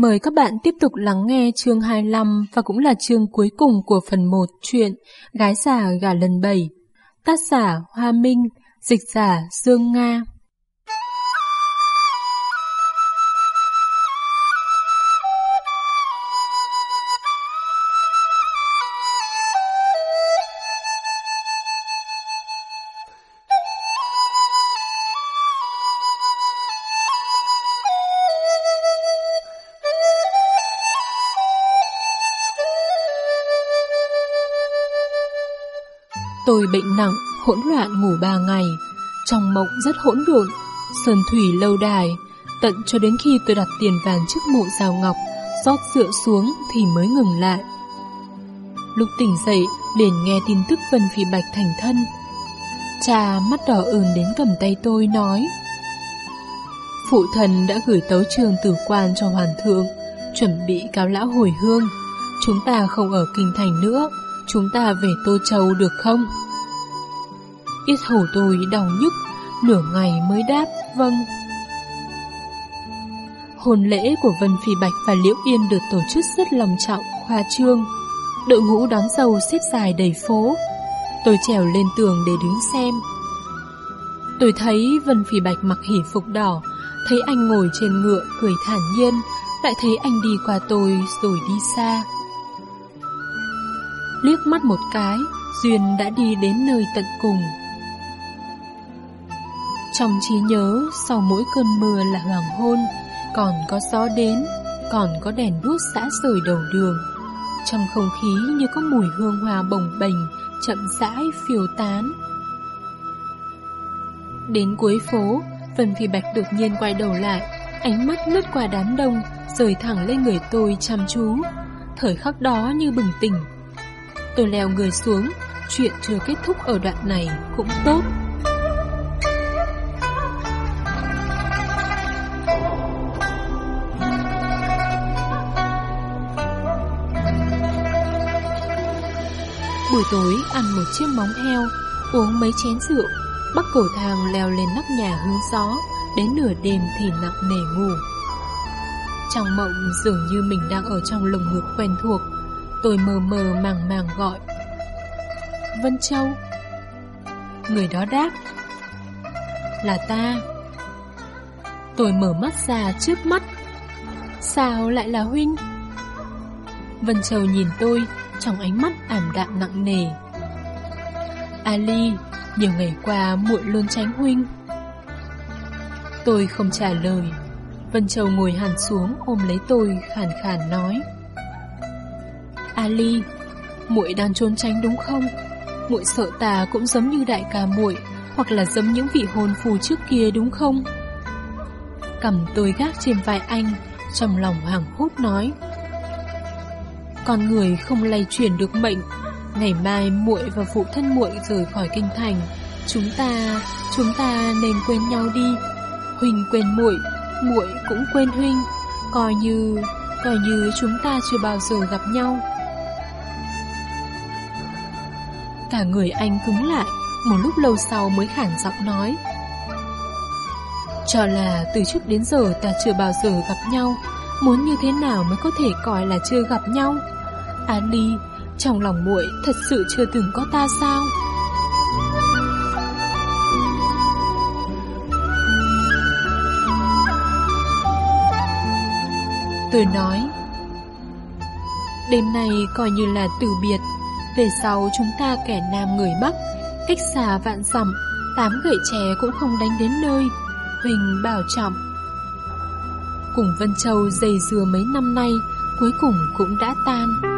Mời các bạn tiếp tục lắng nghe chương 25 và cũng là chương cuối cùng của phần 1 truyện Gái già gà lần 7. Tác giả Hoa Minh, dịch giả Dương Nga. Tôi bệnh nặng, hỗn loạn ngủ ba ngày, trong mộng rất hỗn độn, sơn thủy lâu đài, tận cho đến khi tôi đặt tiền vàng trước mộ rào ngọc, rót rượu xuống thì mới ngừng lại. Lúc tỉnh dậy, liền nghe tin tức Vân Phi Bạch thành thân. Cha mắt đỏ ửng đến cầm tay tôi nói Phụ thần đã gửi tấu trường tử quan cho hoàn thượng, chuẩn bị cáo lão hồi hương. Chúng ta không ở kinh thành nữa, chúng ta về Tô Châu được không? Yết hầu tôi đau nhức, nửa ngày mới đáp, vâng. Hôn lễ của Vân Phi Bạch và Liễu Yên được tổ chức rất lòng trọng, khoa trương. Đội ngũ đón dâu xếp dài đầy phố. Tôi trèo lên tường để đứng xem. Tôi thấy Vân Phi Bạch mặc hỉ phục đỏ, thấy anh ngồi trên ngựa cười thản nhiên, lại thấy anh đi qua tôi rồi đi xa. Liếc mắt một cái, Duyên đã đi đến nơi tận cùng. Trong trí nhớ, sau mỗi cơn mưa là hoàng hôn, còn có gió đến, còn có đèn đuốc xã rời đầu đường. Trong không khí như có mùi hương hoa bồng bềnh, chậm rãi phiêu tán. Đến cuối phố, Vân Phi Bạch đột nhiên quay đầu lại, ánh mắt lướt qua đám đông, rời thẳng lên người tôi chăm chú. Thời khắc đó như bừng tỉnh. Tôi leo người xuống, chuyện chưa kết thúc ở đoạn này cũng tốt. Buổi tối ăn một chiếc móng heo, uống mấy chén rượu, bắt cổ thang leo lên nóc nhà hướng gió, đến nửa đêm thì nặng nề ngủ. Trong mộng dường như mình đang ở trong lồng ngực quen thuộc, tôi mờ mờ màng màng gọi. Vân Châu. Người đó đáp. Là ta. Tôi mở mắt ra trước mắt. Sao lại là Huynh? Vân Châu nhìn tôi trong ánh mắt ảm đạm nặng nề. Ali, nhiều ngày qua muội luôn tránh huynh. Tôi không trả lời. Vân Châu ngồi hẳn xuống ôm lấy tôi khàn khàn nói. Ali, muội đang trốn tránh đúng không? Muội sợ ta cũng giống như đại ca muội, hoặc là giống những vị hôn phù trước kia đúng không? Cầm tôi gác trên vai anh, trong lòng hàng hốt nói. Con người không lay chuyển được mệnh. Ngày mai muội và phụ thân muội rời khỏi kinh thành. Chúng ta, chúng ta nên quên nhau đi. Huynh quên muội, muội cũng quên huynh Coi như, coi như chúng ta chưa bao giờ gặp nhau. Cả người anh cứng lại Một lúc lâu sau mới khản giọng nói. Cho là từ trước đến giờ ta chưa bao giờ gặp nhau. Muốn như thế nào mới có thể coi là chưa gặp nhau? Đi. Trong lòng muội thật sự chưa từng có ta sao? Tôi nói, Đêm nay coi như là từ biệt. Về sau chúng ta kẻ nam người Bắc, Cách xa vạn dặm, Tám gậy chè cũng không đánh đến nơi. Huỳnh bảo trọng, Cùng Vân Châu dày dừa mấy năm nay, Cuối cùng cũng đã tan.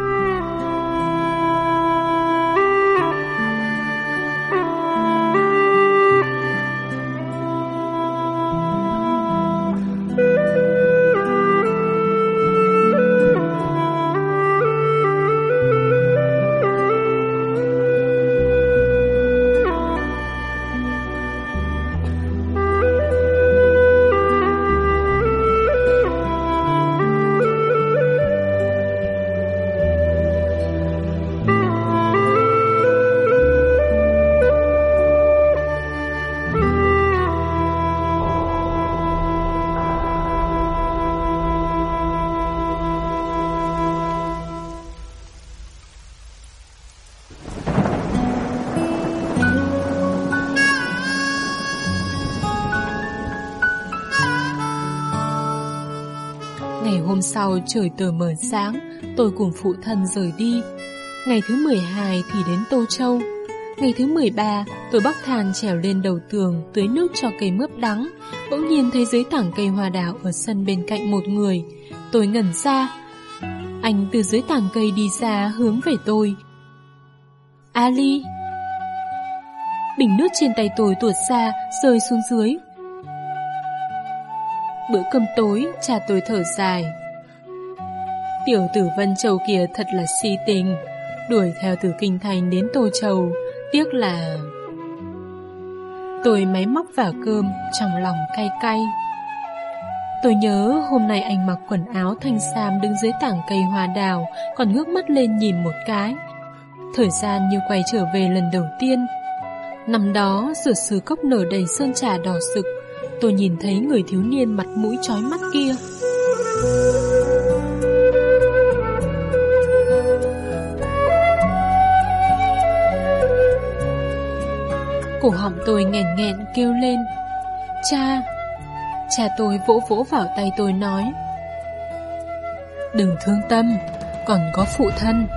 Sau trời tờ mờ sáng, tôi cùng phụ thân rời đi. Ngày thứ 12 thì đến Tô Châu. Ngày thứ 13, tôi bắc thang trèo lên đầu tường, tưới nước cho cây mướp đắng. Bỗng nhiên thấy dưới tảng cây hoa đào ở sân bên cạnh một người. Tôi ngẩn ra. Anh từ dưới tảng cây đi ra hướng về tôi. Ali. Bình nước trên tay tôi tuột ra, rơi xuống dưới. Bữa cơm tối, cha tôi thở dài. Tiểu tử Vân Châu kia thật là si tình, đuổi theo từ Kinh Thành đến Tô Châu, tiếc là... Tôi máy móc vào cơm, trong lòng cay cay. Tôi nhớ hôm nay anh mặc quần áo thanh sam đứng dưới tảng cây hoa đào, còn ngước mắt lên nhìn một cái. Thời gian như quay trở về lần đầu tiên. Năm đó, rửa sứ cốc nở đầy sơn trà đỏ sực, tôi nhìn thấy người thiếu niên mặt mũi chói mắt kia. Cổ họng tôi nghẹn nghẹn kêu lên. Cha Cha tôi vỗ vỗ vào tay tôi nói. Đừng thương tâm, Còn có phụ thân.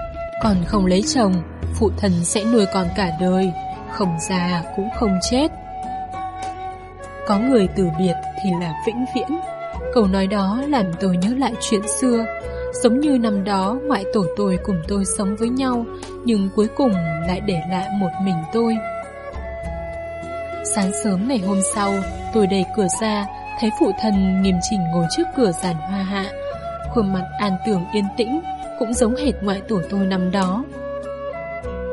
Còn không lấy chồng, Phụ thân sẽ nuôi con cả đời, Không già cũng không chết. Có người từ biệt thì là vĩnh viễn. Câu nói đó làm tôi nhớ lại chuyện xưa. Giống như năm đó, ngoại tổ tôi cùng tôi sống với nhau, Nhưng cuối cùng lại để lại một mình tôi. Sáng sớm ngày hôm sau, tôi đẩy cửa ra, thấy phụ thân nghiêm chỉnh ngồi trước cửa giàn hoa hạ. Khuôn mặt an tưởng yên tĩnh, cũng giống hệt ngoại tổ tôi năm đó.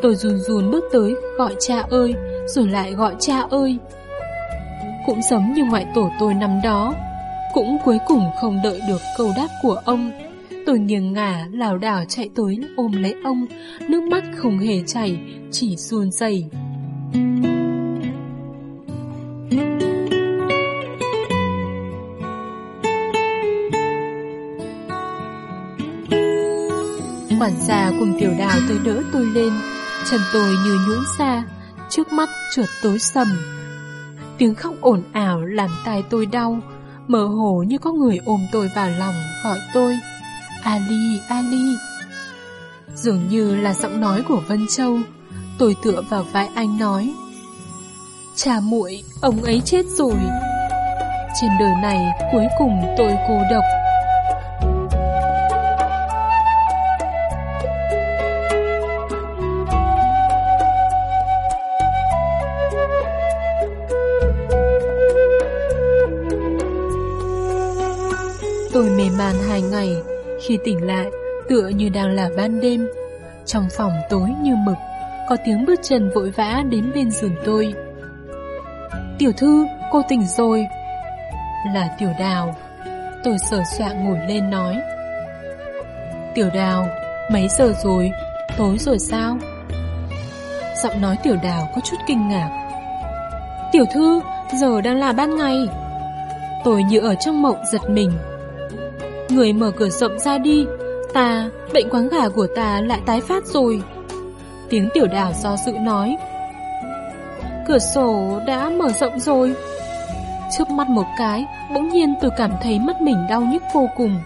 Tôi run run bước tới, gọi cha ơi, rồi lại gọi cha ơi. Cũng giống như ngoại tổ tôi năm đó, cũng cuối cùng không đợi được câu đáp của ông. Tôi nghiêng ngả, lảo đảo chạy tới ôm lấy ông, nước mắt không hề chảy, chỉ run rẩy. Quản gia cùng tiểu đào tới đỡ tôi lên. Chân tôi như nhũn ra Trước mắt trượt tối sầm. Tiếng khóc ồn ào làm tai tôi đau Mơ hồ như có người ôm tôi vào lòng Gọi tôi Ali, Ali. Dường như là giọng nói của Vân Châu Tôi tựa vào vai anh nói Cha muội, ông ấy chết rồi. Trên đời này cuối cùng tôi cô độc. Tôi mê man hai ngày, khi tỉnh lại, tựa như đang là ban đêm. Trong phòng tối như mực, có tiếng bước chân vội vã đến bên giường tôi. Tiểu thư, cô tỉnh rồi. Là tiểu đào. Tôi sờ soạn ngồi lên nói. Tiểu đào, mấy giờ rồi? Tối rồi sao? Giọng nói tiểu đào có chút kinh ngạc. Tiểu thư, giờ đang là ban ngày. Tôi như ở trong mộng giật mình Người mở cửa rộng ra đi Ta, bệnh quáng gà của ta lại tái phát rồi. Tiếng tiểu đảo do dự nói. Cửa sổ đã mở rộng rồi. Trước mắt một cái Bỗng nhiên tôi cảm thấy mắt mình đau nhức vô cùng.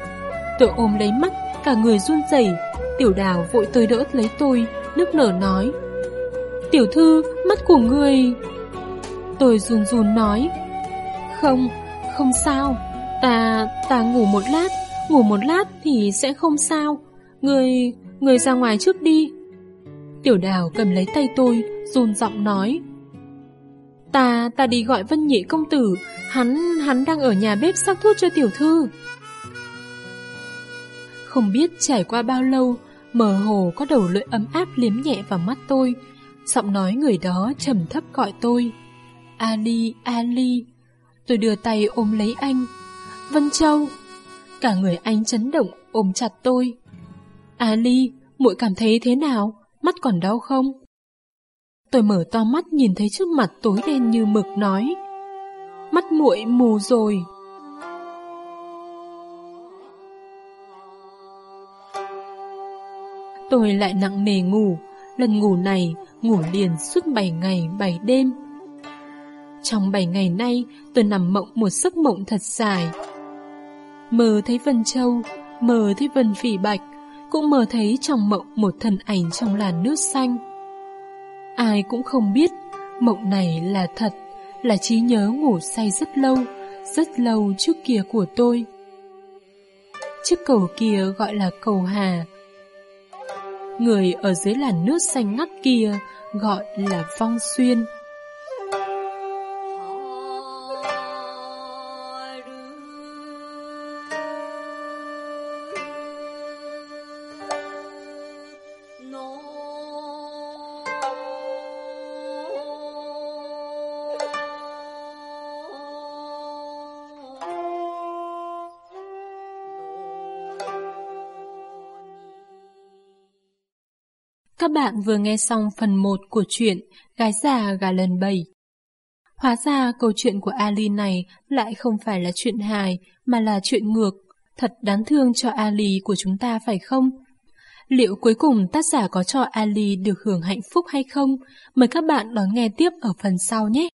Tôi ôm lấy mắt Cả người run rẩy. Tiểu đào vội tới đỡ lấy tôi Nước nở nói. Tiểu thư, mắt của người. Tôi run run nói. Không, không sao. Ta, ta ngủ một lát. Ngủ một lát thì sẽ không sao. Người, người ra ngoài trước đi. Tiểu đào cầm lấy tay tôi run giọng nói. Ta, ta đi gọi Vân Nhị công tử. Hắn, hắn đang ở nhà bếp sắc thuốc cho tiểu thư. Không biết trải qua bao lâu Mờ hồ có đầu lưỡi ấm áp liếm nhẹ vào mắt tôi. Giọng nói người đó trầm thấp gọi tôi. Ali, Ali. Tôi đưa tay ôm lấy anh. Vân Châu Cả người anh chấn động ôm chặt tôi. Ali, muội cảm thấy thế nào? Mắt còn đau không? Tôi mở to mắt nhìn thấy trước mặt tối đen như mực nói. Mắt muội mù rồi. Tôi lại nặng nề ngủ, lần ngủ này ngủ liền suốt 7 ngày 7 đêm. Trong 7 ngày nay, tôi nằm mộng một giấc mộng thật dài, Mơ thấy Vân Châu, mơ thấy Vân Phỉ Bạch, cũng mơ thấy trong mộng một thân ảnh trong làn nước xanh. Ai cũng không biết, mộng này là thật, là trí nhớ ngủ say rất lâu, rất lâu trước kia của tôi. Chiếc cầu kia gọi là cầu Hà. Người ở dưới làn nước xanh ngắt kia gọi là Vong Xuyên. Các bạn vừa nghe xong phần 1 của truyện Gái già gà lần 7. Hóa ra câu chuyện của Ali này lại không phải là chuyện hài, mà là chuyện ngược. Thật đáng thương cho Ali của chúng ta phải không? Liệu cuối cùng tác giả có cho Ali được hưởng hạnh phúc hay không? Mời các bạn đón nghe tiếp ở phần sau nhé!